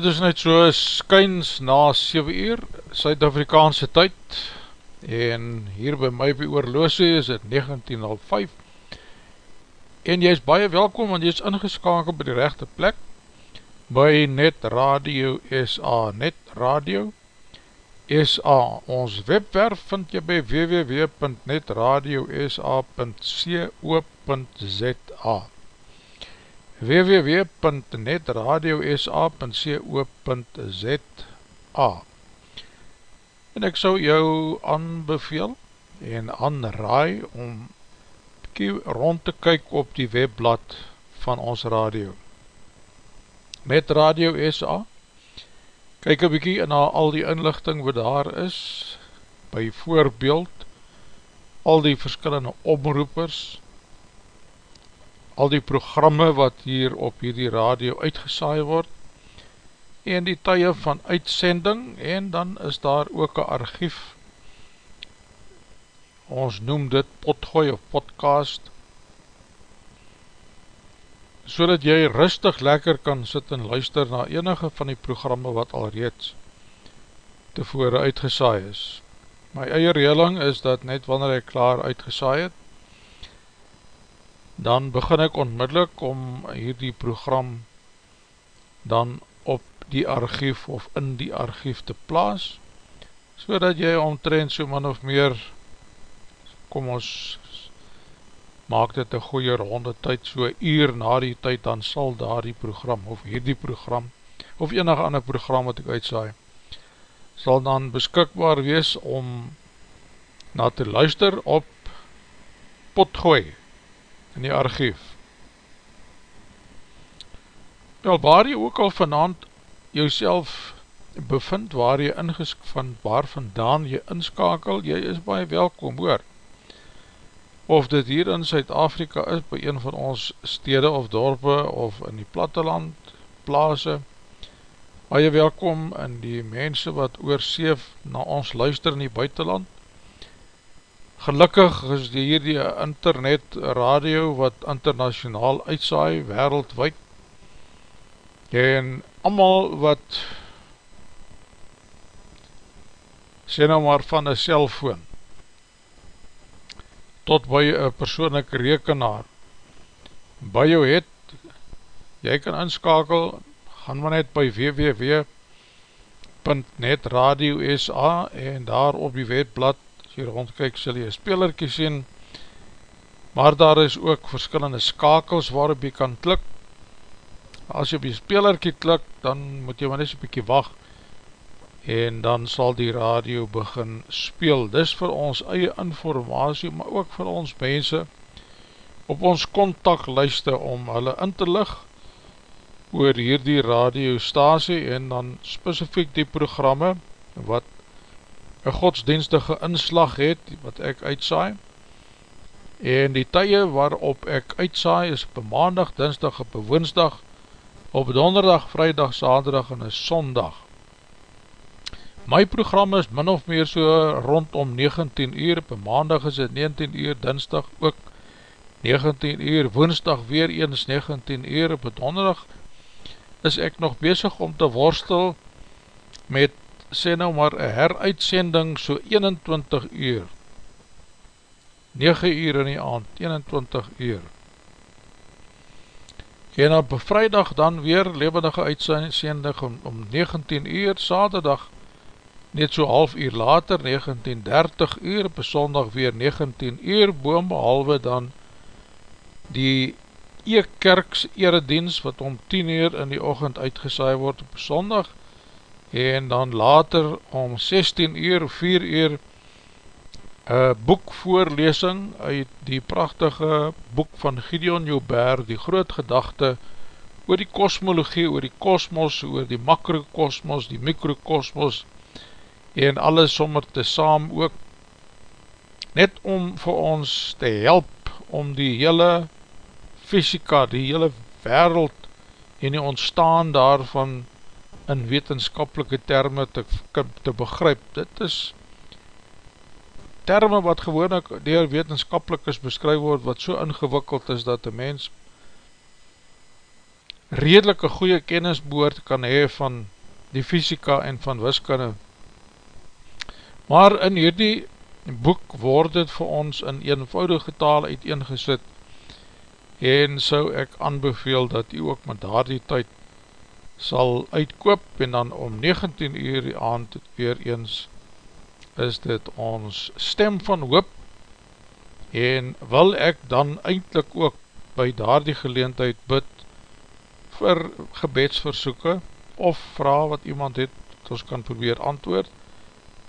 Dit is net so skyns na 7 uur, Suid-Afrikaanse tyd, en hier by my by oorloosie is het 19.05, en jy is baie welkom, want jy is ingeskakeld by die rechte plek, by Net Radio SA, Net Radio SA, ons webwerf vind jy by www.netradiosa.co.za www.netradiosa.co.za En ek sal jou aanbeveel en aanraai om rond te kyk op die webblad van ons radio. Net Radio SA, kyk een bykie na al die inlichting wat daar is, by voorbeeld, al die verskillende omroepers, al die programme wat hier op hierdie radio uitgesaai word en die tye van uitsending en dan is daar ook een archief. Ons noem dit potgooi of podcast. So dat jy rustig lekker kan sit en luister na enige van die programme wat al reeds tevore uitgesaai is. My eie reeling is dat net wanneer ek klaar uitgesaai het dan begin ek onmiddellik om hierdie program dan op die archief of in die archief te plaas, so dat jy omtrend so min of meer, kom ons maak dit een goeie ronde tyd, so uur na die tyd, dan sal daar die program, of hierdie program, of enig ander program wat ek uitsaai, sal dan beskikbaar wees om na te luister op potgooi, in die archief. Wel, waar jy ook al vanavond jouself bevind, waar jy ingesk van waar vandaan jy inskakel, jy is baie welkom hoor. Of dit hier in Suid-Afrika is, by een van ons stede of dorpe, of in die platteland, plaase, baie welkom in die mense wat oorseef na ons luister in die buitenland, Gelukkig is die hier die internet radio wat internationaal uitsaai, wereldwijd. En amal wat sê nou maar van een cellfoon tot by een persoonlijke rekenaar by jou het, jy kan inskakel, gaan maar net by www.netradiosa en daar op die webblad as jy rondkijk sal jy spelerkie sien. Maar daar is ook verskillende skakels waarop jy kan klik. As jy op die spelerkie klik dan moet jy maar net so bykie wacht en dan sal die radio begin speel. Dis vir ons eie informatie maar ook vir ons mense op ons kontaklijste om hulle in te lig oor hierdie radiostasie en dan specifiek die programme wat een godsdienstige inslag het, wat ek uitsaai, en die tye waarop ek uitsaai is op maandag, dinsdag, op woensdag, op donderdag, vrijdag, saterdag en een sondag. My program is min of meer so rondom 19 uur, op maandag is het 19 uur, dinsdag ook 19 uur, woensdag weer eens 19 uur, op donderdag is ek nog bezig om te worstel met sê nou maar een heruitsending so 21 uur. 9 uur in die aand 21 uur. En op vrijdag dan weer levendige uitsending om, om 19 uur saterdag net so half uur later 19.30 uur op sondag weer 19 uur boom behalwe dan die Eekkerks eredienst wat om 10 uur in die ochend uitgesaai word op sondag en dan later om 16 uur, 4 uur een boekvoorlesing uit die prachtige boek van Gideon Joubert, die groot gedachte oor die kosmologie, oor die kosmos, oor die makrokosmos, die mikrokosmos en alles sommer te saam ook net om vir ons te help om die hele fysika, die hele wereld en die ontstaan daarvan in wetenskapelike termen te, te begryp. Dit is termen wat gewoon ek door wetenskapelikers beskryf word, wat so ingewikkeld is dat die mens redelike goeie kennis boord kan hee van die fysika en van wiskunde. Maar in hierdie boek word het vir ons in eenvoudige taal uiteengesit en so ek aanbeveel dat u ook met daar die tyd sal uitkoop en dan om 19 uur die aand weer eens is dit ons stem van hoop en wil ek dan eindelijk ook by daar die geleentheid bid vir gebedsversoeken of vraag wat iemand het, dat ons kan probeer antwoord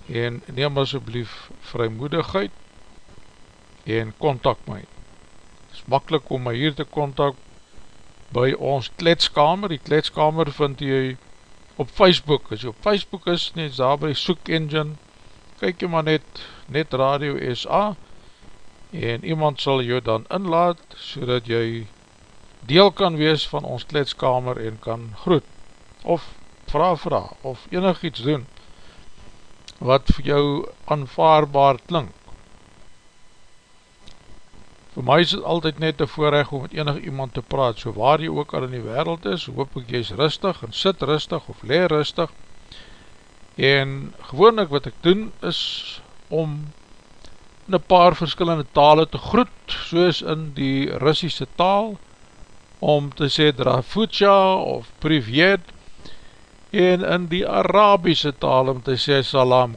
en neem asjeblief vrymoedigheid en contact my. Het is makkelijk om my hier te contact by ons kletskamer. Die kletskamer vind jy op Facebook. As jy op Facebook is, net daar by soek engine, kyk jy maar net, net Radio SA en iemand sal jou dan inlaat so dat jy deel kan wees van ons kletskamer en kan groet of vraag vraag of enig iets doen wat vir jou aanvaarbaar klink. Voor my is het altyd net te voorrecht om met enig iemand te praat, so waar jy ook al in die wereld is, hoop ek jy is rustig en sit rustig of leer rustig. En gewoonlik wat ek doen is om in een paar verskillende tale te groet, soos in die Russische taal, om te sê Drafutja of Privyed, en in die Arabische taal om te sê Salam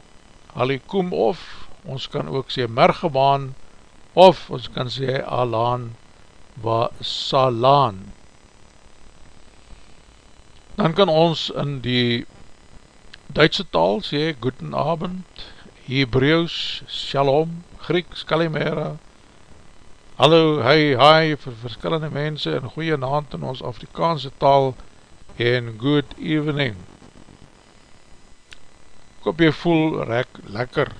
Alikum of ons kan ook sê Mergebaan of ons kan sê Alan wa Salaan dan kan ons in die Duitse taal sê Guten Abend Hebrews Shalom Grieks Kalimera Hallo, hi, hi vir verskillende mense en goeie naand in ons Afrikaanse taal en good evening. Ek hoop jy voel rek, lekker,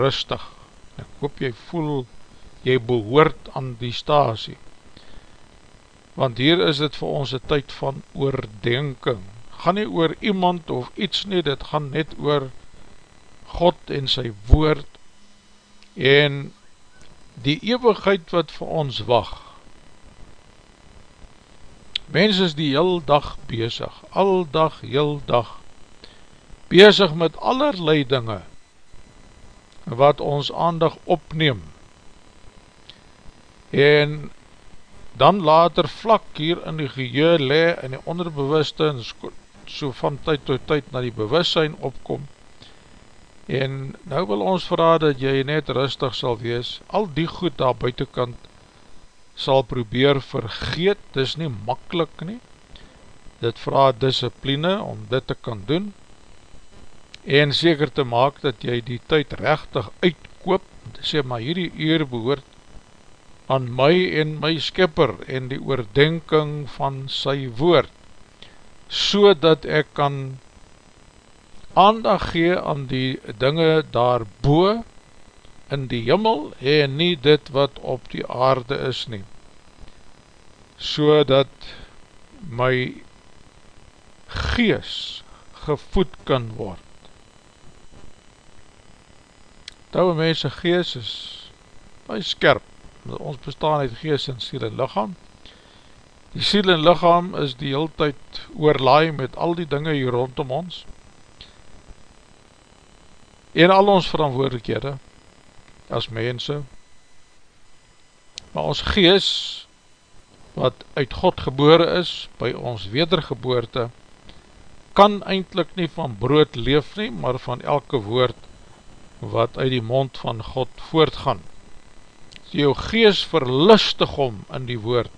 rustig. Ek hoop jy voel jy behoort aan die stasie. Want hier is het vir ons een tyd van oordenking. Gaan nie oor iemand of iets nie, dit gaan net oor God en sy woord en die eeuwigheid wat vir ons wacht Mens is die heel dag bezig, al dag, heel dag, bezig met allerlei dinge, wat ons aandag opneem, en dan later vlak hier in die geheer le, in die onderbewuste, en so van tyd tot tyd na die bewussein opkom, en nou wil ons verraad dat jy net rustig sal wees, al die goed daar buitenkant sal probeer vergeet, dis nie makkelijk nie, dit vraag discipline om dit te kan doen, en seker te maak dat jy die tyd rechtig uitkoop, sê, maar hierdie uur behoort aan my en my skipper, en die oordenking van sy woord, so dat ek kan aandag gee aan die dinge daarboe, in die jimmel en nie dit wat op die aarde is nie so dat my gees gevoed kan word. Touwe mense gees is baie skerp ons bestaan uit gees en siel en lichaam die siel en lichaam is die heel tyd oorlaai met al die dinge hier rondom ons. En al ons verantwoordelikhede as mense, maar ons gees, wat uit God gebore is, by ons wedergeboorte, kan eindelijk nie van brood leef nie, maar van elke woord, wat uit die mond van God voortgaan. Jou gees verlustig om in die woord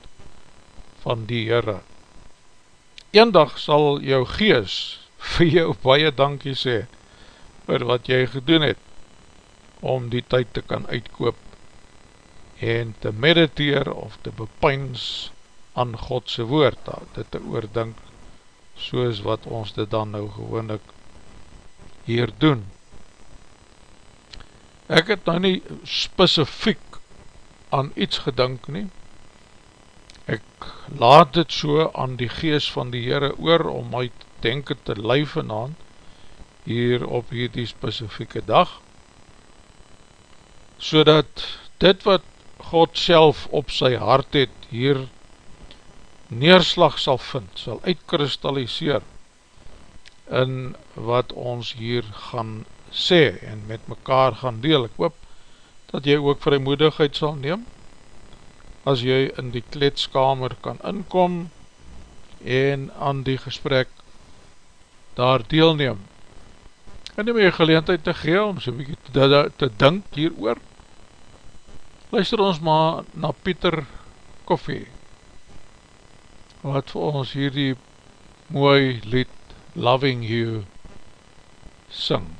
van die Heere. Eendag sal jou gees vir jou baie dankie sê, vir wat jy gedoen het, om die tyd te kan uitkoop en te mediteer of te bepeins aan Godse woord, dit te oordink soos wat ons dit dan nou gewoonlik hier doen. Ek het nou nie specifiek aan iets gedink nie, ek laat dit so aan die gees van die Heere oor om my denken te luif en aan hier op hierdie specifieke dag, so dat dit wat God self op sy hart het hier neerslag sal vind, sal uitkristalliseer in wat ons hier gaan sê en met mekaar gaan deel. Ek hoop dat jy ook vrymoedigheid sal neem as jy in die kletskamer kan inkom en aan die gesprek daar deelneem. En neem jy geleentheid te gee om so'n bykie te, te dink hier oor. Luister ons maar na Pieter Koffie wat vir ons hierdie mooi lied Loving You sing.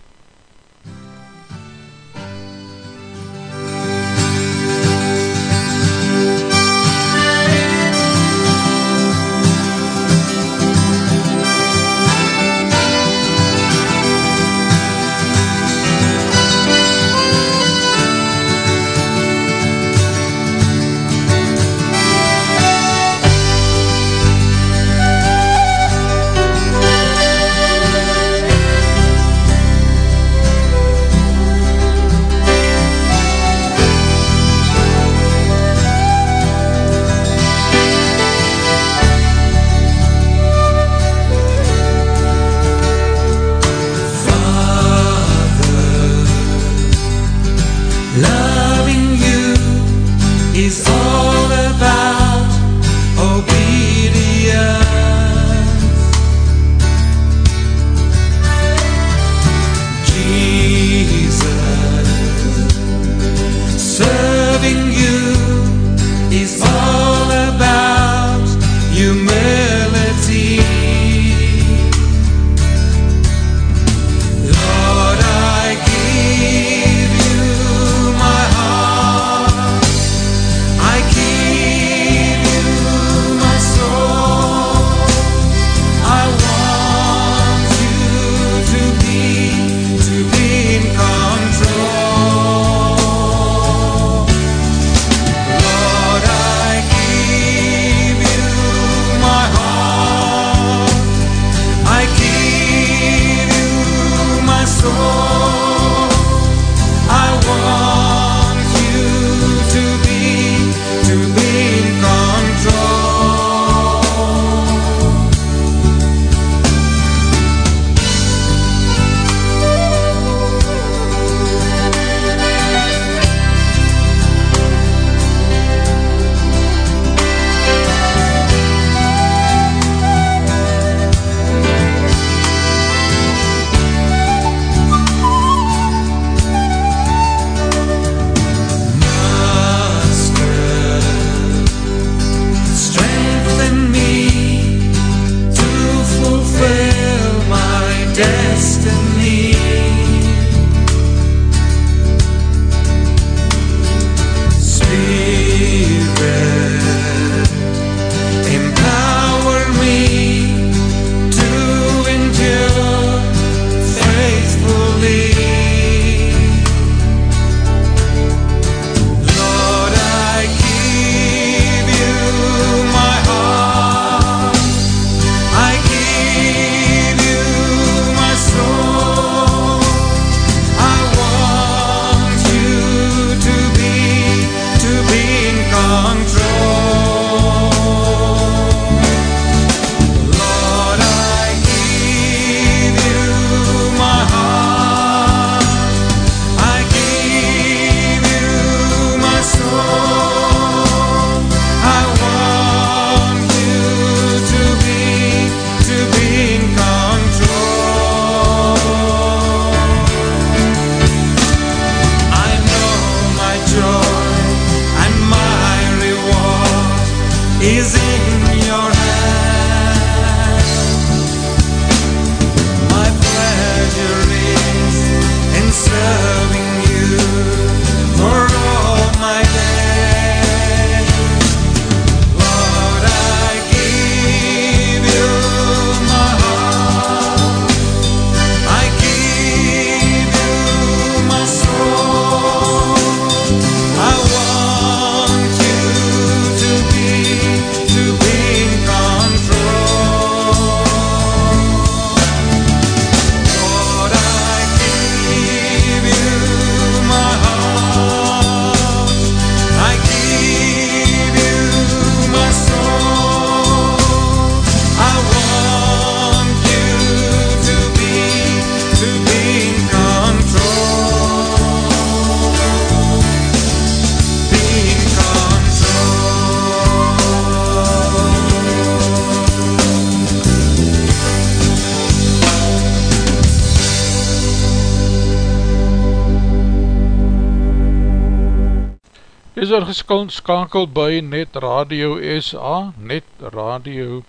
Is er geskakeld by Net Radio SA, Net Radio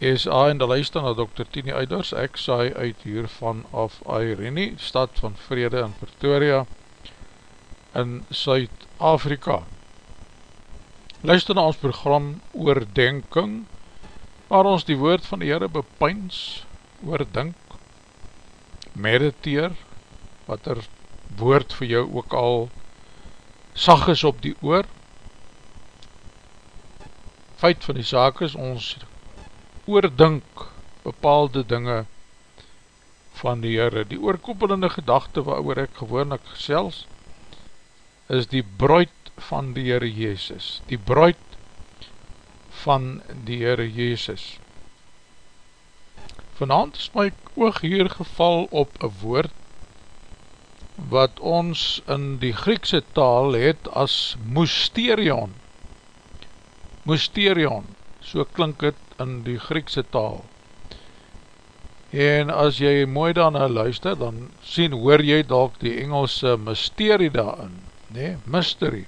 SA en die luister na Dr. Tini Eiders, ek saai uit hier van af Airene, stad van Vrede in Pretoria in Suid-Afrika. Luister na ons program Oordenking, waar ons die woord van die Heere bepyns, oordink, mediteer, wat er woord vir jou ook al sag is op die oor. Feit van die saak is, ons oordink bepaalde dinge van die Heere. Die oorkoepelende gedachte waar ek gewoonlik gesels, is die brood van die Heere Jezus. Die brood van die Heere Jezus. Vanavond is my oog hier geval op een woord wat ons in die Griekse taal het as mysterion. Mysterion, so klink het in die Griekse taal. En as jy mooi daarna luister, dan sien, hoor jy dalk die Engelse mysterie daarin. Nee, mystery,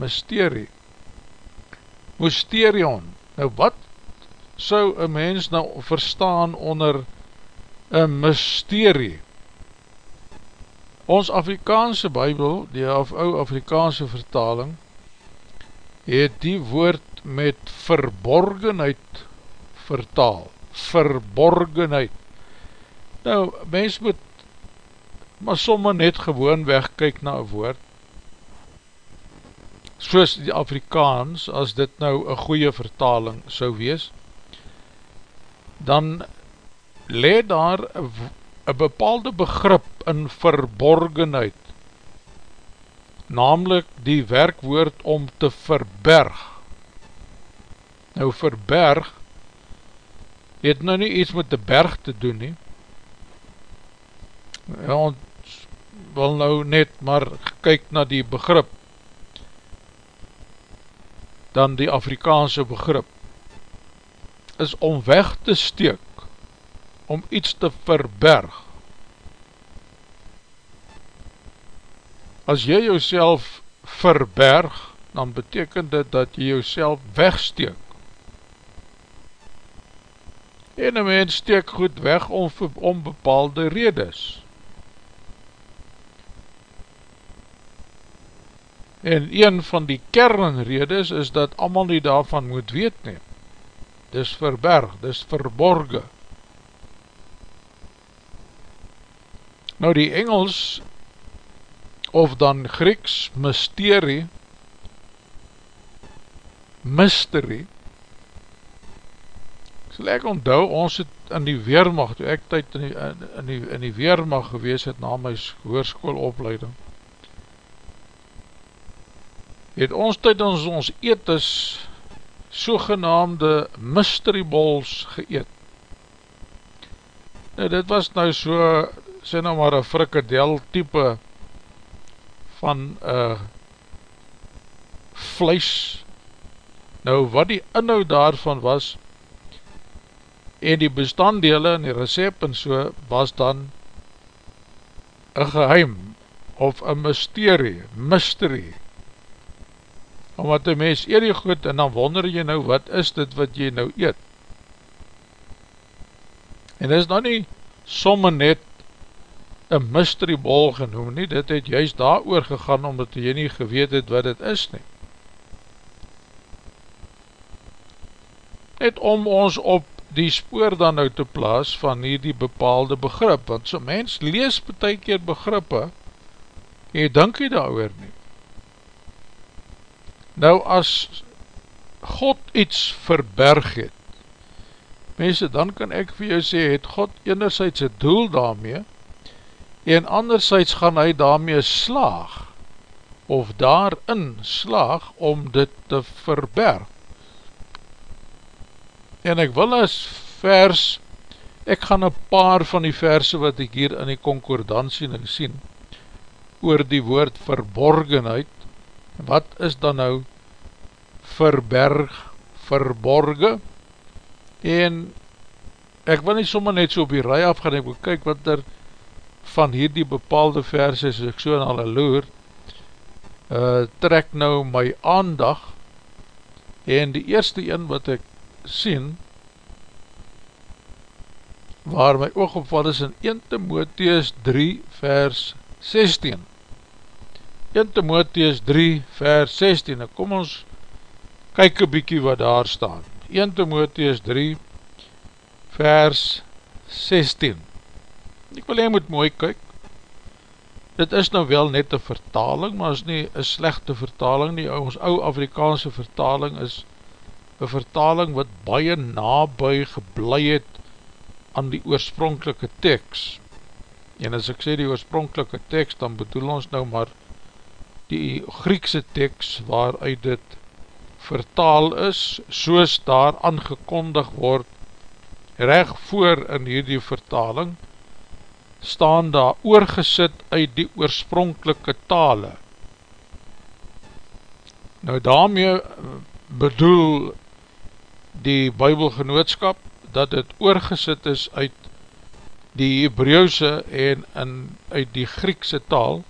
mysterie. Mysterion, nou wat sou een mens nou verstaan onder een mysterie? Ons Afrikaanse bybel, die ou Afrikaanse vertaling, het die woord met verborgenheid vertaal. Verborgenheid. Nou, mens moet maar somme net gewoon wegkyk na een woord, soos die Afrikaans, as dit nou een goeie vertaling sou wees, dan le daar een bepaalde begrip in verborgenheid, namelijk die werkwoord om te verberg. Nou verberg, het nou nie iets met die berg te doen nie. Ja, ons wil nou net maar kyk na die begrip, dan die Afrikaanse begrip, is om weg te steek, om iets te verberg. As jy jouself verberg, dan betekent dit dat jy jouself wegsteek. En een mens steek goed weg om, om bepaalde redes. En een van die kernredes is dat allemaal nie daarvan moet weet neem. Dis verberg, dis verborgen. Nou die Engels of dan Grieks mysterie mystery sal ek onthou ons het in die Weermacht toe ek tyd in die, in die, in die Weermacht gewees het na my hoerskoolopleiding het ons tyd ons ons eetes sogenaamde mystery balls geëet. Nou dit was nou so sê nou maar een frikadel type van uh, vlees. Nou wat die inhoud daarvan was en die bestanddele en die recept en so was dan een geheim of een mysterie, mystery omdat die mens eer die goed en dan wonder jy nou wat is dit wat jy nou eet? En dit is nou nie somme net een mystery ball genoem nie, dit het juist daar oorgegaan, omdat jy nie geweet het wat het is nie. Net om ons op die spoor dan nou te plaas van hier die bepaalde begrip, want so mens lees betek keer begrippe, en jy dink jy daar oor nie. Nou as God iets verberg het, mense, dan kan ek vir jou sê, het God enerzijds het doel daarmee, en anderzijds gaan hy daarmee slaag, of daarin slaag, om dit te verberg. En ek wil as vers, ek gaan een paar van die verse wat ek hier in die concordantie nou sien, oor die woord verborgenheid, wat is dan nou verberg, verborge, en ek wil nie sommer net so op die rij afgaan, ek wil kyk wat er van hierdie bepaalde verse, as ek so in alle loer, uh, trek nou my aandag en die eerste een wat ek sien waar my oog opval is in 1 Timotheus 3 vers 16 1 Timotheus 3 vers 16 en kom ons kyk een bykie wat daar staan. 1 Timotheus 3 vers 16 ek wil hy moet mooi kyk. Dit is nou wel net een vertaling maar is nie een slechte vertaling nie. Ons ou Afrikaanse vertaling is een vertaling wat baie nabij geblei het aan die oorspronkelike tekst. En as ek sê die oorspronkelike tekst, dan bedoel ons nou maar die Griekse tekst waaruit dit vertaal is, soos daar aangekondig word, recht voor in hierdie vertaling, staan daar oorgesit uit die oorspronkelike tale. Nou daarmee bedoel die bybelgenootskap dat het oorgesit is uit die Hebreeuwse en in, uit die Griekse taal,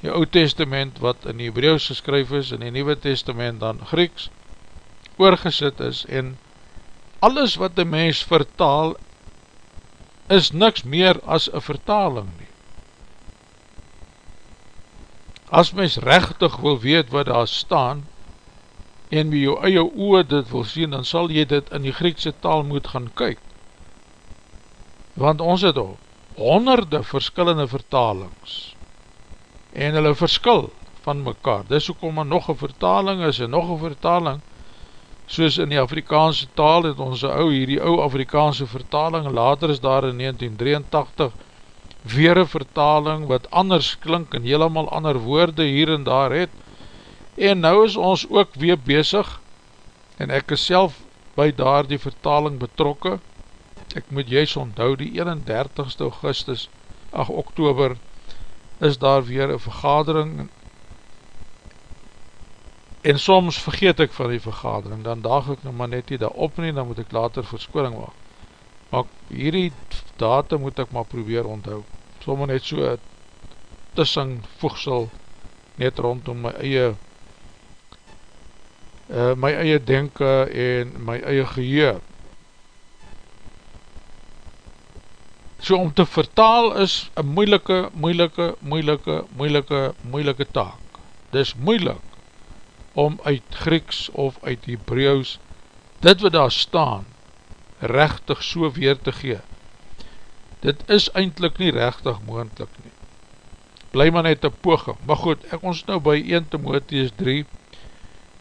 die Oud Testament wat in die Hebreeuws geskryf is, en die Nieuwe Testament dan Grieks, oorgesit is, en alles wat die mens vertaal, is niks meer as een vertaling nie. As mens rechtig wil weet wat daar staan, en wie jou eie oor dit wil sien, dan sal jy dit in die Griekse taal moet gaan kyk. Want ons het al honderde verskillende vertalings, en hulle verskil van mekaar. Dis ook om nog een vertaling is, en nog een vertaling, soos in die Afrikaanse taal het ons ou, hierdie ou Afrikaanse vertaling, later is daar in 1983 weer een vertaling wat anders klink en helemaal ander woorde hier en daar het, En nou is ons ook weer bezig en ek is self by daar die vertaling betrokke. Ek moet juist onthou die 31ste augustus, 8 oktober, is daar weer een vergadering en soms vergeet ek van die vergadering, dan daag ek nou maar net nie daar op nie, dan moet ek later verskoring wacht. Maar hierdie datum moet ek maar probeer onthou. Soms net so tussing voegsel net rondom my eie uh, my eie denken en my eie geheer. So om te vertaal is een moeilike, moeilike, moeilike, moeilike, moeilike taak. Dit is moeilik om uit Grieks of uit Hebreeuws dit wat daar staan rechtig so weer te gee. Dit is eindelijk nie rechtig moendlik nie. Bly maar net een poging. Maar goed, ek ons nou by 1 Timotheus 3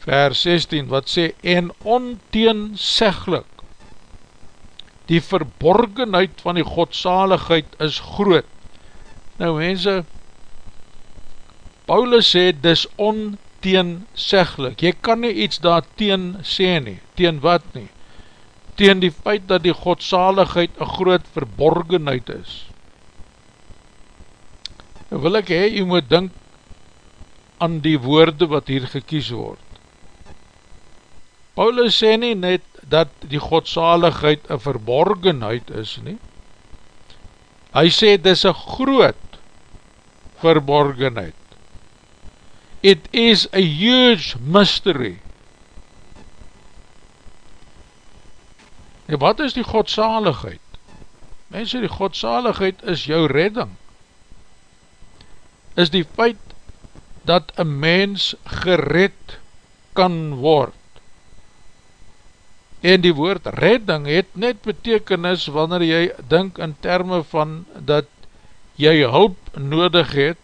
vers 16 wat sê, en onteenseglik, die verborgenheid van die godsaligheid is groot. Nou mense, Paulus sê, dis onteenseglik, jy kan nie iets daar teen sê nie, teen wat nie, teen die feit dat die godsaligheid een groot verborgenheid is. Nou wil ek hee, jy moet dink aan die woorde wat hier gekies word. Paulus sê nie net dat die godsaligheid een verborgenheid is nie. Hy sê dit is een groot verborgenheid. It is a huge mystery. En wat is die godsaligheid? Mense, die godsaligheid is jou redding. Is die feit dat een mens gered kan word. En die woord redding het net betekenis wanneer jy dink in termen van dat jy hulp nodig het,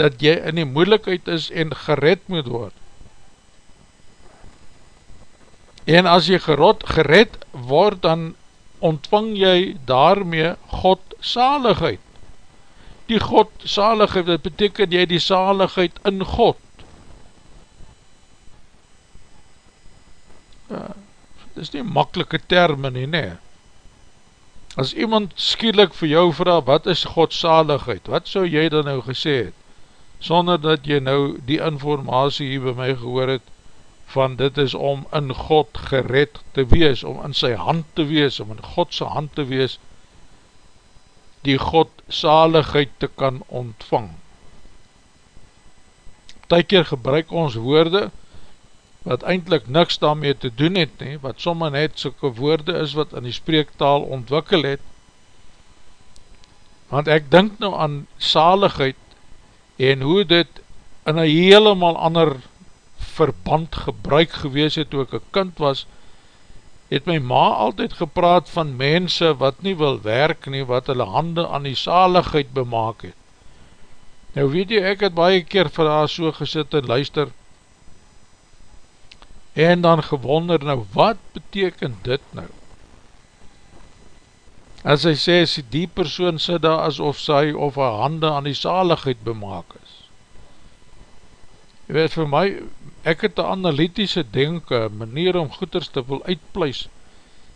dat jy in die moeilikheid is en gered moet word. En as jy gerot, gered word, dan ontvang jy daarmee God saligheid. Die God saligheid, dat beteken jy die saligheid in God. Ja dis nie makkelike termen nie, nie. As iemand skielik vir jou vraag, wat is godsaligheid? Wat sou jy dan nou gesê het? Sonder dat jy nou die informatie hier by my gehoor het, van dit is om in God gered te wees, om in sy hand te wees, om in Godse hand te wees, die godsaligheid te kan ontvang. tykeer gebruik ons woorde, wat eindelijk niks daarmee te doen het nie, wat somme net soke woorde is wat in die spreektaal ontwikkel het, want ek denk nou aan saligheid, en hoe dit in een helemaal ander verband gebruik gewees het, toe ek een kind was, het my ma altyd gepraat van mense wat nie wil werk nie, wat hulle hande aan die saligheid bemaak het. Nou weet jy, ek het baie keer vir haar so gesit en luister, en dan gewonder, nou wat beteken dit nou? As hy sê, as die persoon sit daar asof sy of haar hande aan die saligheid bemaak is. Jy weet vir my, ek het een analytische denken, manier om goeders te wil uitpluis,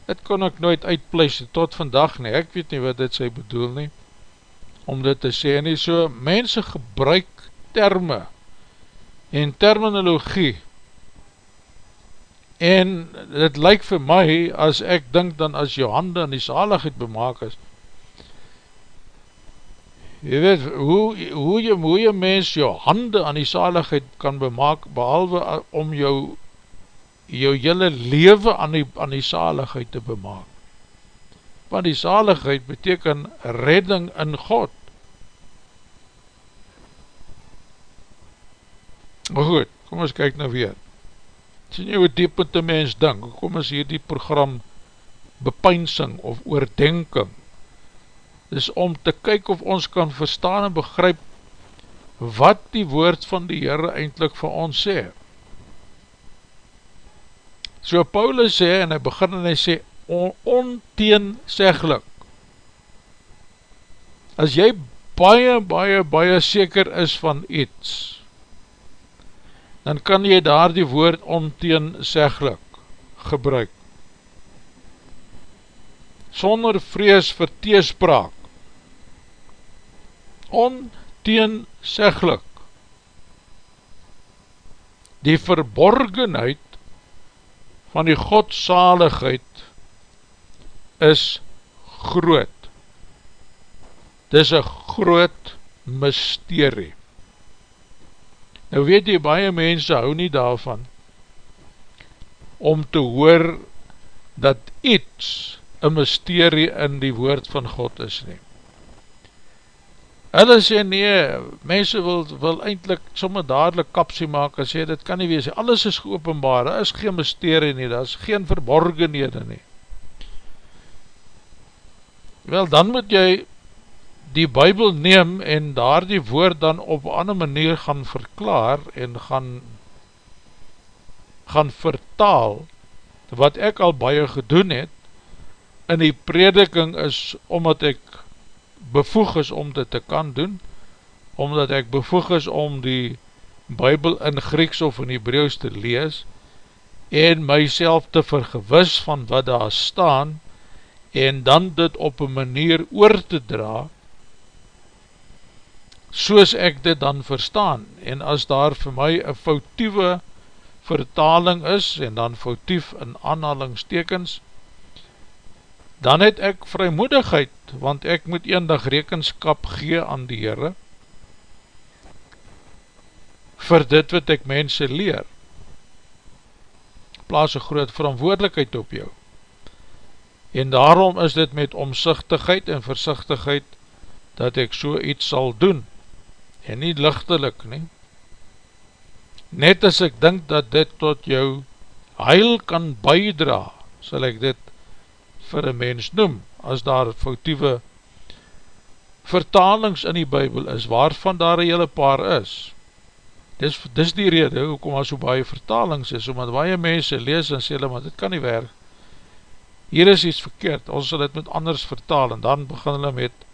dit kon ek nooit uitpluis tot vandag nie, ek weet nie wat dit sy bedoel nie, om dit te sê nie, so mense gebruik termen en terminologie, en dit lyk vir my, as ek dink dan as jou hande in die zaligheid bemaak is, Jy weet, hoe, hoe, jy, hoe jy mens jou hande aan die zaligheid kan bemaak, behalwe om jou, jou jylle leven aan die, aan die zaligheid te bemaak. Want die zaligheid beteken redding in God. Maar goed, kom ons kyk nou weer. Sien jy hoe diep met die mens dink, kom ons hier die program bepeinsing of oordenking? Is om te kyk of ons kan verstaan en begryp wat die woord van die Heere eindelijk vir ons sê. So Paulus sê, en hy begin en hy sê, on, onteenseglik, as jy baie, baie, baie seker is van iets, dan kan jy daar die woord onteenseglik gebruik. Sonder vrees vir teespraak, onteenseglik. Die verborgenheid van die godsaligheid is groot. Dis een groot mysterie. Nou weet jy, baie mense hou nie daarvan om te hoor dat iets een mysterie in die woord van God is neem. Hulle sê nee, mense wil, wil eindelijk somme dadelijk kapsie maak en sê dit kan nie wees, alles is geopenbaar, daar is geen mysterie nie, daar is geen verborgenhede nie. Wel, dan moet jy die bybel neem en daar die woord dan op ander manier gaan verklaar en gaan gaan vertaal wat ek al baie gedoen het. In die prediking is omdat ek bevoeg is om dit te kan doen, omdat ek bevoeg is om die Bijbel in Grieks of in Hebreeuws te lees, en myself te vergewis van wat daar staan, en dan dit op een manier oor te dra, soos ek dit dan verstaan, en as daar vir my een foutieve vertaling is, en dan foutief in aanhalingstekens, dan het ek vrymoedigheid, want ek moet eendag rekenskap gee aan die Heere, vir dit wat ek mense leer, plaas een groot verantwoordelikheid op jou, en daarom is dit met omzichtigheid en versichtigheid, dat ek so iets sal doen, en nie lichtelik nie, net as ek dink dat dit tot jou heil kan bijdra, sal ek dit vir een mens noem, as daar foutieve vertalings in die bybel is, waarvan daar een hele paar is. Dis, dis die rede, hoekom as so baie vertalings is, omdat baie mense lees en sê, maar dit kan nie werk. Hier is iets verkeerd, ons sal dit met anders vertaal, en dan begin hulle met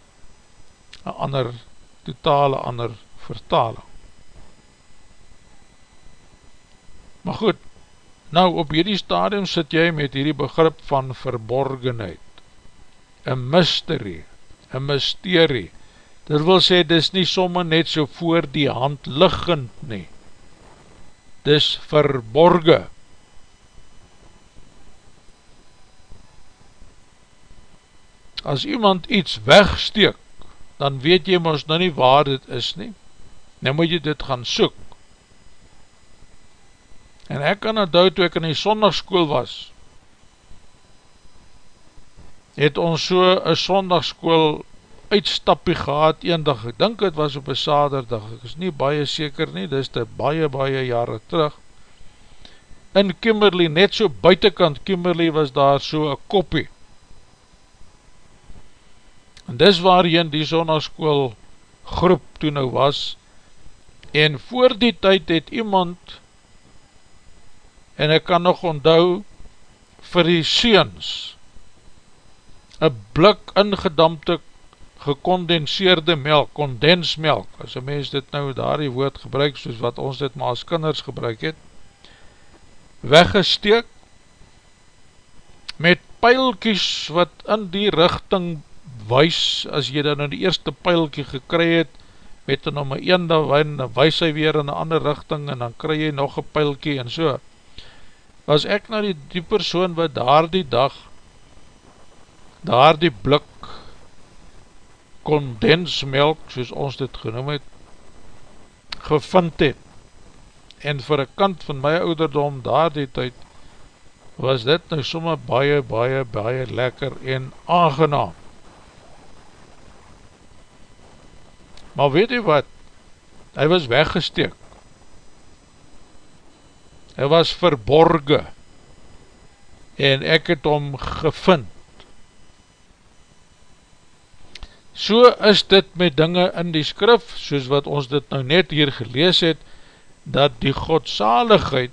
een ander, totale ander vertaling. Maar goed, Nou, op hierdie stadium sit jy met hierdie begrip van verborgenheid, een mystery, een mysterie, dit wil sê, dit is nie somme net so voor die hand liggend nie, dit is verborge. As iemand iets wegsteek, dan weet jy ons nou nie waar dit is nie, nou moet jy dit gaan soek, En ek kan het hou toe ek in die sondagskoel was, het ons so een sondagskoel uitstappie gehad een dag, ek dink het was op een saterdag, ek is nie baie seker nie, dit is die baie baie jare terug, in Kimberley, net so buitenkant Kimberley was daar so een koppie, en dis waarin die sondagskoel groep toe nou was, en voor die tyd het iemand, en ek kan nog onthou, vir die seens, een blik ingedampte gekondenseerde melk, kondensmelk, as een mens dit nou daar die woord gebruik, soos wat ons dit maar as kinders gebruik het, weggesteek, met pijlkies wat in die richting wees, as jy dan in die eerste pijlkie gekry het, met dan om een eende wijn, dan wees hy weer in een ander richting, en dan kry jy nog een pijlkie, en so, was ek na die, die persoon wat daar die dag, daar die blik, kondensmelk, soos ons dit genoem het, gevind het, en vir een kant van my ouderdom daar die tyd, was dit nou somme baie, baie, baie lekker en aangenaam. Maar weet u wat, hy was weggesteek, hy was verborge, en ek het hom gevind. So is dit met dinge in die skrif, soos wat ons dit nou net hier gelees het, dat die godsaligheid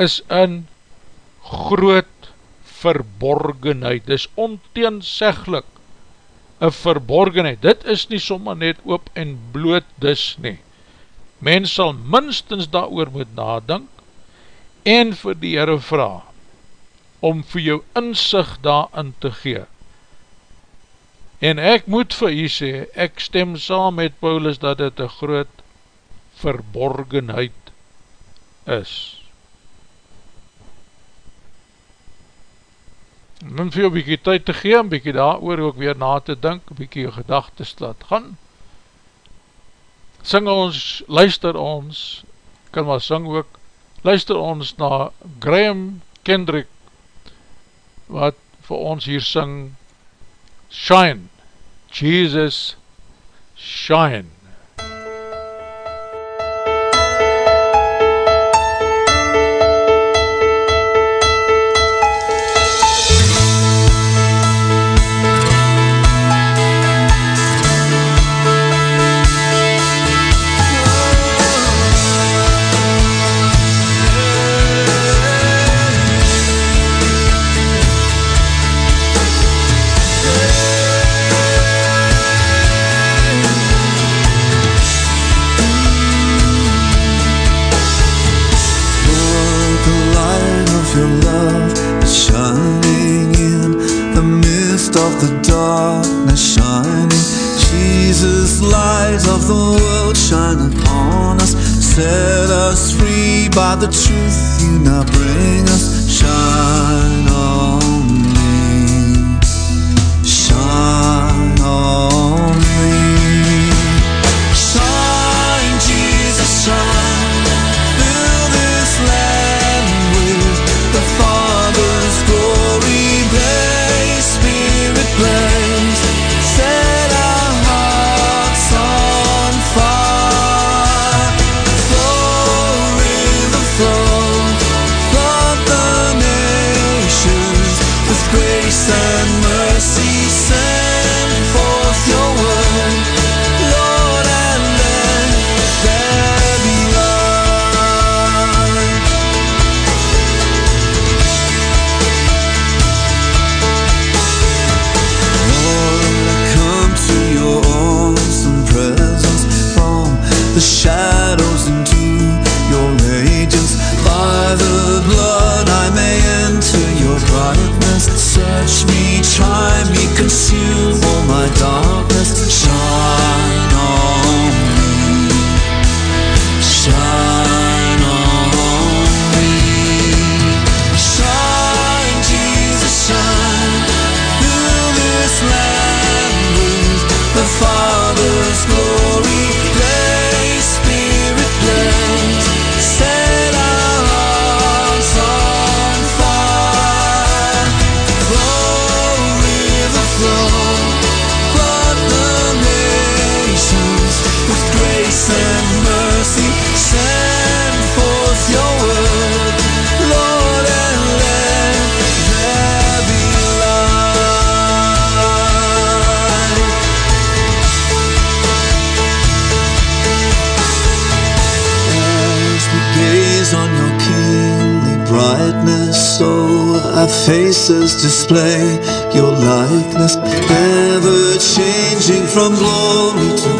is in groot verborgenheid, dis onteenseglik, een verborgenheid, dit is nie sommer net oop en bloot dis nie, mens sal minstens daar oor moet nadink, en vir die Heere vraag, om vir jou inzicht daarin te gee, en ek moet vir jy sê, ek stem saam met Paulus, dat dit een groot verborgenheid is, min vir jou bykie tyd te gee, en bykie daar oor ook weer na te dink, bykie jou gedagtes laat gaan, sing ons, luister ons, kan maar sing ook, luister ons na Graham Kendrick, wat vir ons hier sing, Shine, Jesus, Shine. Brightness, so our faces display your likeness, ever changing from glory to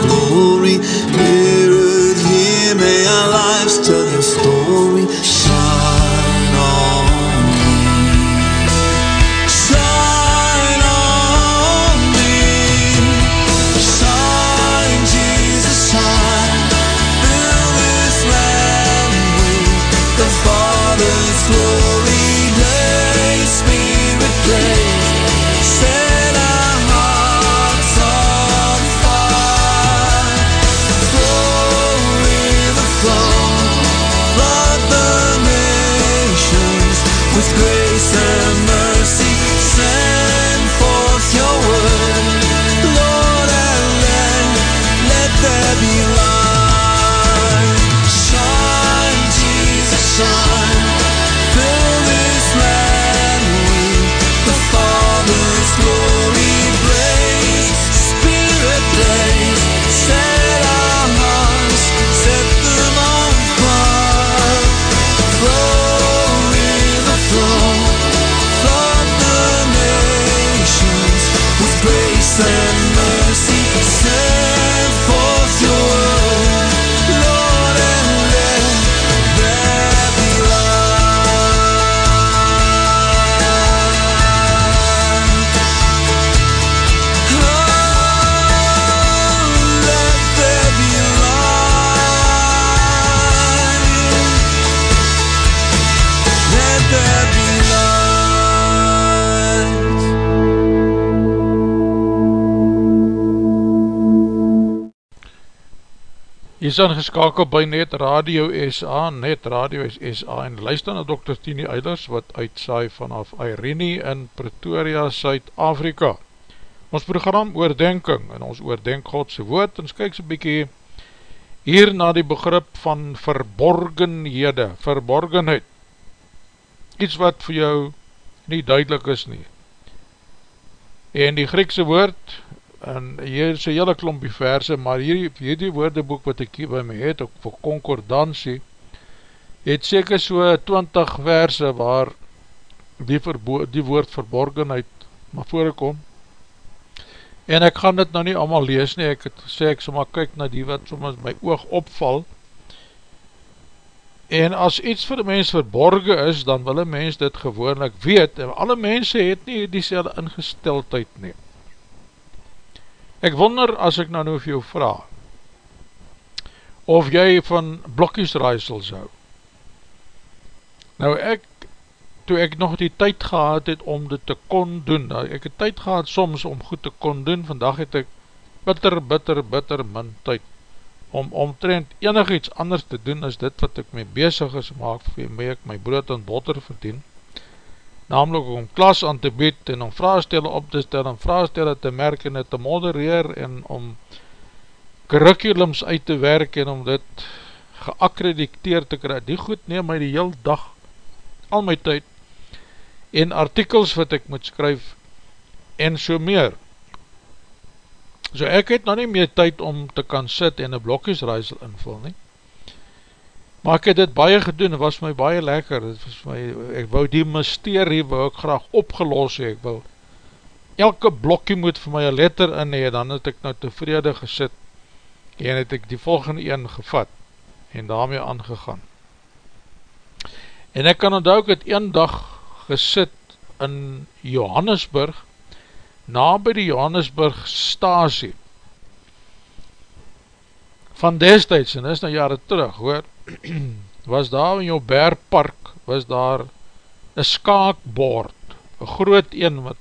Jy is ingeskakeld by Net Radio SA, Net Radio SA en luister na Dr. Tini Eilers wat uitsaai vanaf Irene in Pretoria, Suid-Afrika. Ons program oordenking en ons oordenk Godse woord en kyk so bykie hier na die begrip van verborgenhede, verborgenheid. Iets wat vir jou nie duidelik is nie. En die Griekse woord en hier is een hele klompie verse, maar hierdie, hierdie woordeboek wat ek hier by my het, ook vir concordantie, het seker so 20 verse waar die, verbo die woord verborgenheid maar voorkom, en ek gaan dit nou nie allemaal lees nie, ek het sê ek so maar kyk na die wat soms my oog opval, en as iets vir die mens verborgen is, dan wil die mens dit gewoonlik weet, en alle mense het nie die selde ingesteldheid neem. Ek wonder as ek nou nou vir jou vraag, of jy van blokkies raaisel zou. Nou ek, toe ek nog die tyd gehad het om dit te kon doen, nou ek het tyd gehad soms om goed te kon doen, vandag het ek bitter, bitter, bitter min tyd, om omtrent enig iets anders te doen as dit wat ek mee bezig is maak, waarmee ek my brood en botter verdien, namelijk om klas aan te bied en om vraagstelle op te stel en vraagstelle te merk en te modereer en om curriculums uit te werk en om dit geakkrediteer te kry. Die goed neem my die heel dag, al my tyd en artikels wat ek moet skryf en so meer. So ek het nou nie meer tyd om te kan sit en een blokjesreisel invul nie. Maar ek het dit baie gedoen, het was my baie lekker, het was my, ek wou die mysterie, wou ek graag opgelos, ek wou, elke blokkie moet vir my een letter in, en dan het ek nou tevrede gesit, en het ek die volgende een gevat, en daarmee aangegaan. En ek kan onthou, ek het een dag gesit in Johannesburg, na by die Johannesburg stasie, van destijds, en is nou jare terug, hoor, was daar in jou bergpark, was daar een skaakbord, een groot een wat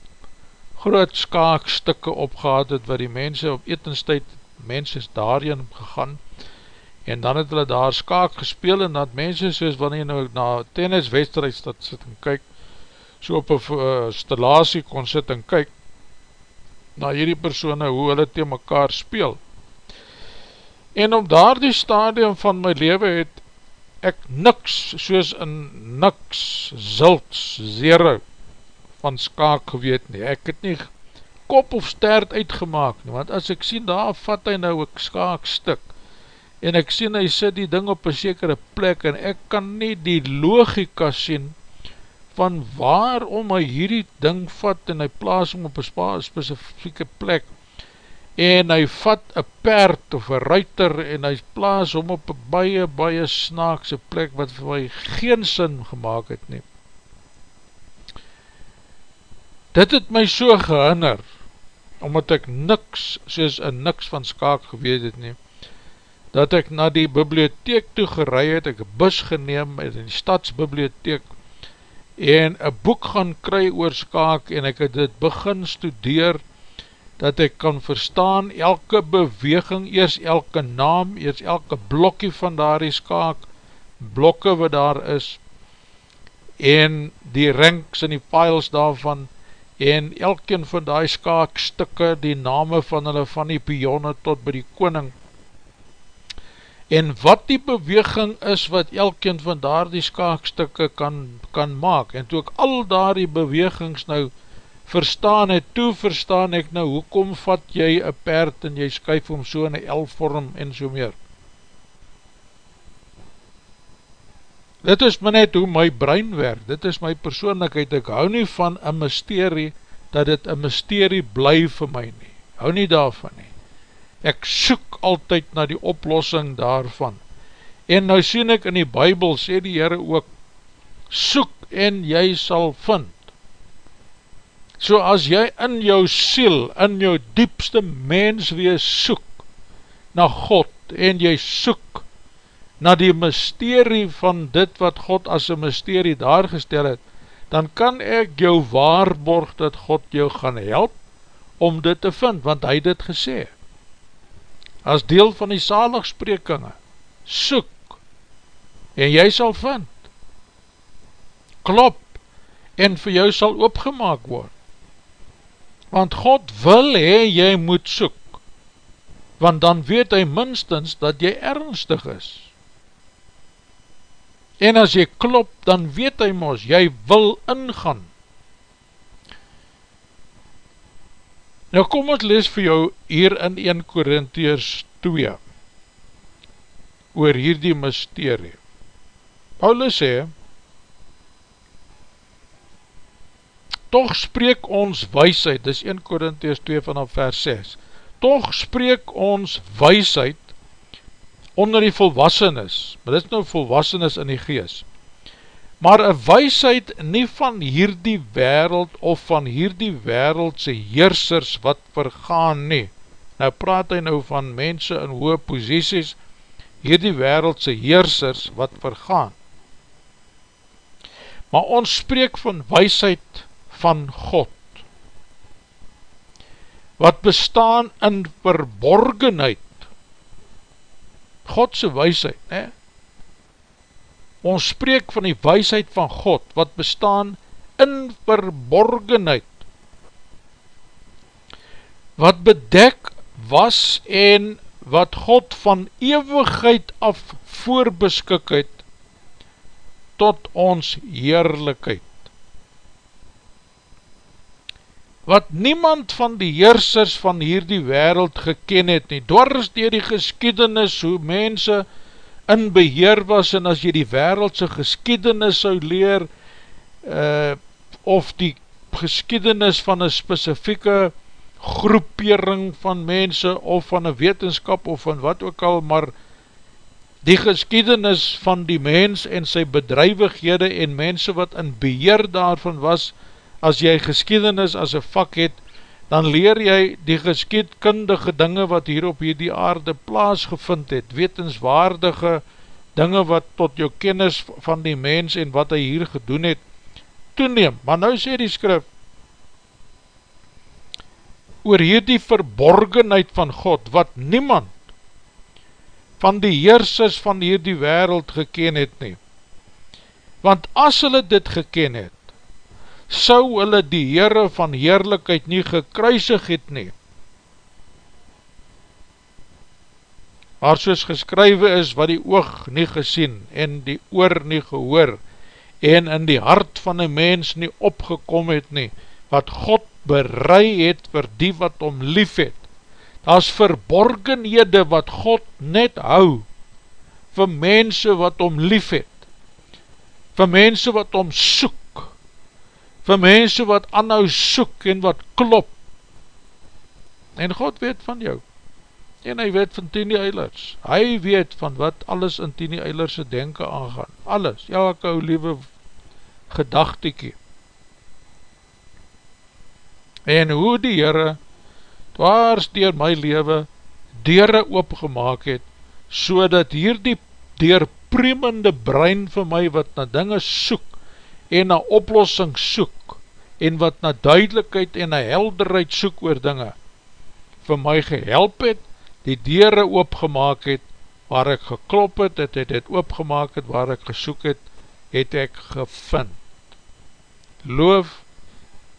groot skaakstukke opgehaad het, waar die mense op etenstijd, mense is daarin gegaan, en dan het hulle daar skaak gespeel, en dat mense soos wanneer nou na tenniswedstrijd dat sit en kyk, so op een uh, stellasie kon sit en kyk, na hierdie persoene, hoe hulle tegen mekaar speel, En op daar die stadium van my leven het ek niks, soos in niks, zilts, zere van skaak geweet nie. Ek het nie kop of stert uitgemaak nie, want as ek sien daar vat hy nou ek skaak stuk en ek sien hy sit die ding op een sekere plek en ek kan nie die logika sien van waarom hy hierdie ding vat en hy plaas hom op een specifieke plek en hy vat een perd of een ruiter en hy plaas hom op een baie, baie snaakse plek wat vir my geen sin gemaakt het nie. Dit het my so gehinner, omdat ek niks, soos een niks van skaak geweet het nie, dat ek na die bibliotheek toe gerei het, ek bus geneem in die stadsbibliotheek, en een boek gaan kry oor skaak, en ek het dit begin studeer, dat ek kan verstaan elke beweging, eers elke naam, eers elke blokkie van daar die skaak, blokke wat daar is, en die ranks en die piles daarvan, en elkeen van die skaakstukke, die name van hulle van die pionne tot by die koning, en wat die beweging is wat elkeen van daar die skaakstukke kan, kan maak, en toe ek al daar die bewegings nou verstaan het, toe verstaan ek nou, hoekom vat jy een perd en jy skuif om so in een L-vorm en so meer. Dit is my net hoe my brein werk, dit is my persoonlijkheid, ek hou nie van een mysterie, dat dit een mysterie bly vir my nie, hou nie daarvan nie. Ek soek altyd na die oplossing daarvan. En nou sien ek in die Bijbel, sê die Heere ook, soek en jy sal vind. So as jy in jou siel, in jou diepste mens wees soek na God en jy soek na die mysterie van dit wat God as een mysterie daar gestel het, dan kan ek jou waarborg dat God jou gaan help om dit te vind, want hy dit gesê. As deel van die saligsprekinge, soek en jy sal vind. Klop en vir jou sal opgemaak word want God wil hee, jy moet soek, want dan weet hy minstens dat jy ernstig is. En as jy klop, dan weet hy mos, jy wil ingaan. Nou kom ons lees vir jou hier in 1 Korintiërs 2 oor hierdie mysterie. Paulus sê, toch spreek ons weisheid, dis 1 Korinties 2 vanaf vers 6, toch spreek ons weisheid onder die volwassenes, maar dit is nou volwassenes in die gees, maar een weisheid nie van hierdie wereld of van hierdie wereldse heersers wat vergaan nie, nou praat hy nou van mense in hoge posisies, hierdie wereldse heersers wat vergaan, maar ons spreek van weisheid van God wat bestaan in verborgenheid Godse weisheid ne? ons spreek van die weisheid van God wat bestaan in verborgenheid wat bedek was en wat God van eeuwigheid af voorbeskik het tot ons heerlijkheid wat niemand van die heersers van hierdie wereld geken het nie, dwars dier die geskiedenis, hoe mense in beheer was, en as jy die wereldse geskiedenis sou leer, uh, of die geskiedenis van een specifieke groepering van mense, of van een wetenskap, of van wat ook al, maar die geskiedenis van die mens en sy bedrijvighede en mense wat in beheer daarvan was, as jy geskiedenis as een vak het, dan leer jy die geskiedkundige dinge wat hier op hierdie aarde plaasgevind het, wetenswaardige dinge wat tot jou kennis van die mens en wat hy hier gedoen het, toeneem. Maar nou sê die skrif, oor hierdie verborgenheid van God, wat niemand van die heersers van hierdie wereld geken het nie. Want as hulle dit geken het, sou hulle die Heere van Heerlijkheid nie gekruisig het nie. Maar soos geskrywe is wat die oog nie gesien en die oor nie gehoor en in die hart van die mens nie opgekom het nie, wat God berei het vir die wat om lief het. Daar is verborgenhede wat God net hou vir mense wat om lief het, vir mense wat om soek, vir mense wat anhou soek en wat klop, en God weet van jou, en hy weet van Tini Eilers, hy weet van wat alles in Tini Eilers denken aangaan, alles, elke ou liewe gedachtekie, en hoe die Heere, dwars dier my leven, deure opgemaak het, so dat hier die deurpremende brein vir my, wat na dinge soek, en na oplossing soek, en wat na duidelijkheid en na helderheid soek oor dinge, vir my gehelp het, die deure oopgemaak het, waar ek geklop het, het het het oopgemaak het, waar ek gesoek het, het ek gevind. Loof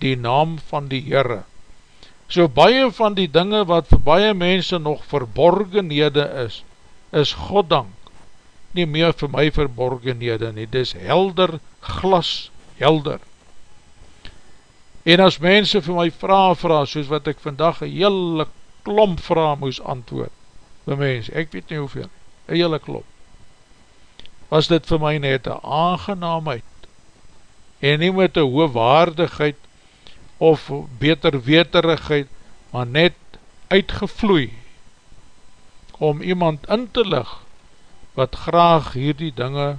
die naam van die Heere. So baie van die dinge wat vir baie mense nog verborgenhede is, is Goddank, nie meer vir my verborgenhede nie, dit is helder, glas, helder. En as mense vir my vraag vraag, soos wat ek vandag een hele klomp vraag moes antwoord, vir mense, ek weet nie hoeveel, een hele klomp, was dit vir my net een aangenaamheid, en nie met een hoewaardigheid, of beter weterigheid, maar net uitgevloei, om iemand in te lig, wat graag hierdie dinge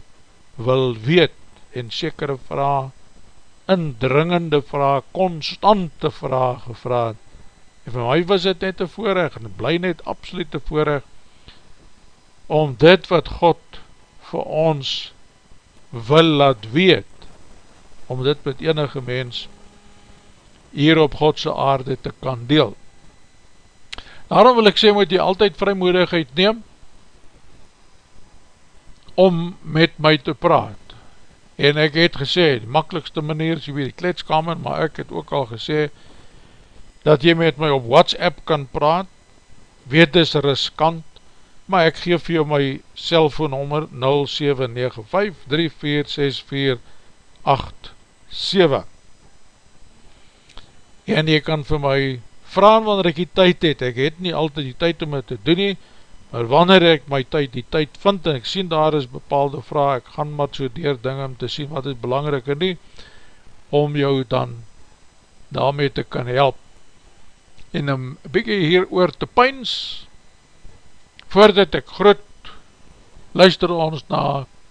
wil weet, en sekere vraag, indringende vraag, constante vraag gevraad, en vir my was dit net een voorrecht, en bly net absoluut een voorrecht, om dit wat God vir ons wil laat weet, om dit met enige mens hier op Godse aarde te kan deel. Daarom wil ek sê, moet jy altyd vrymoedigheid neem, om met my te praat. En ek het gesê, die makkelijkste manier is hier die kletskamer, maar ek het ook al gesê, dat jy met my op WhatsApp kan praat, weet is riskant, maar ek geef jou my cellfoonnummer 0795 3464 87 en jy kan vir my vraag wanneer ek die tyd het, ek het nie altyd die tyd om het te doen nie, maar wanneer ek my tyd, die tyd vind, en ek sien daar is bepaalde vraag, ek gaan maar so deur ding om te sien wat is belangrijk nie, om jou dan daarmee te kan help. En een bykie hier oor te pyns, voordat ek groet, luister ons na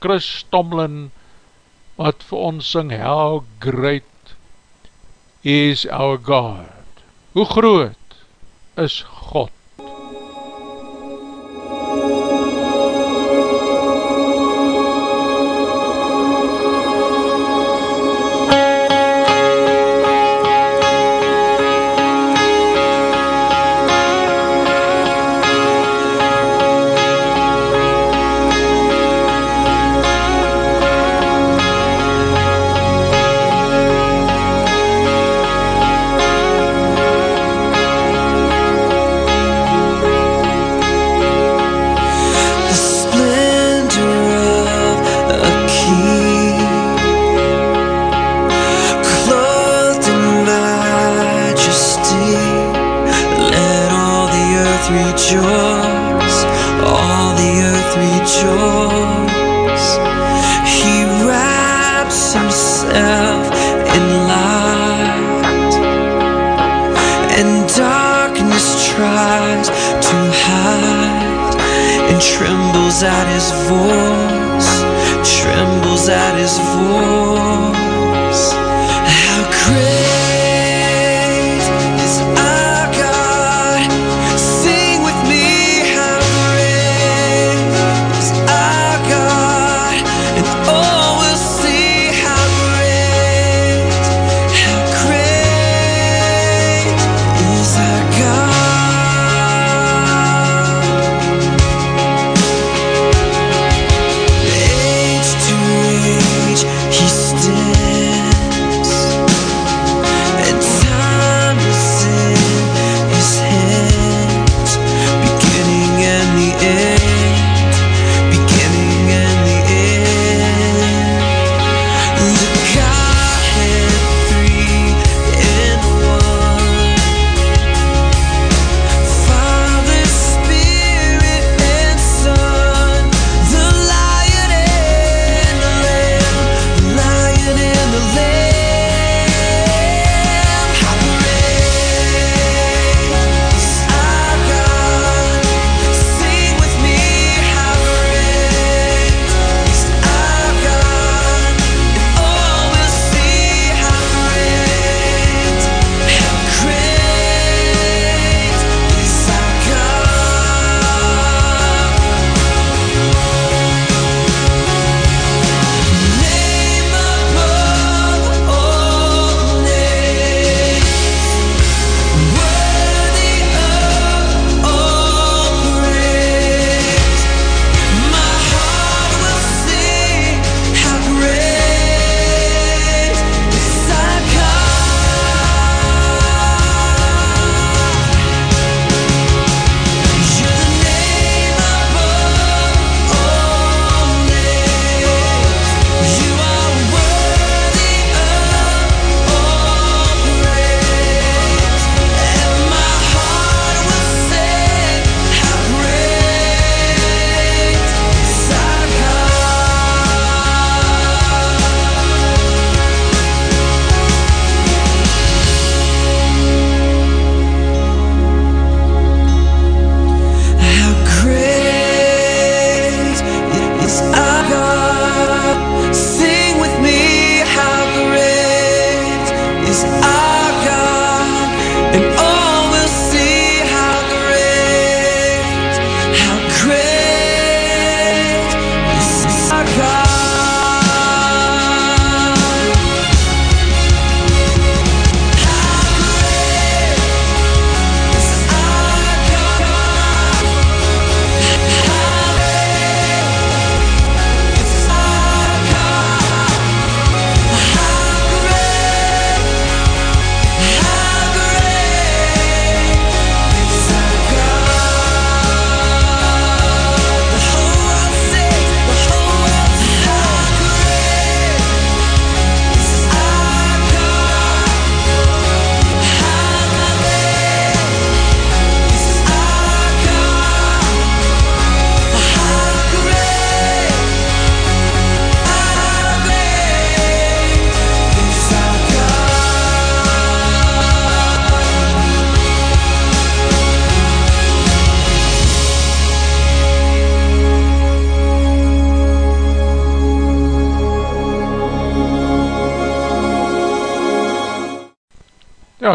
Chris Tomlin, wat vir ons sing, How Great is our God. Hoe groot is God?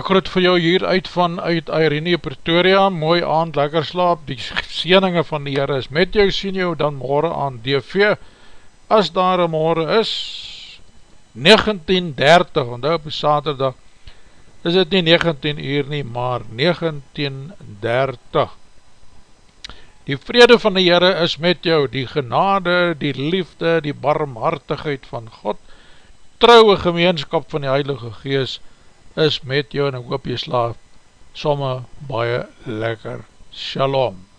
Groet vir jou hier uit van uit Irene Pretoria, mooi aand, lekker slaap, die sieninge van die Heere is met jou, sien jou dan morgen aan DV, as daar een morgen is, 1930, want op saterdag, is het nie 19 uur nie, maar 1930. Die vrede van die Heere is met jou, die genade, die liefde, die barmhartigheid van God, trouwe gemeenskap van die Heilige Geest, is met jou en ek hoop jy slaap somme baie lekker. Shalom.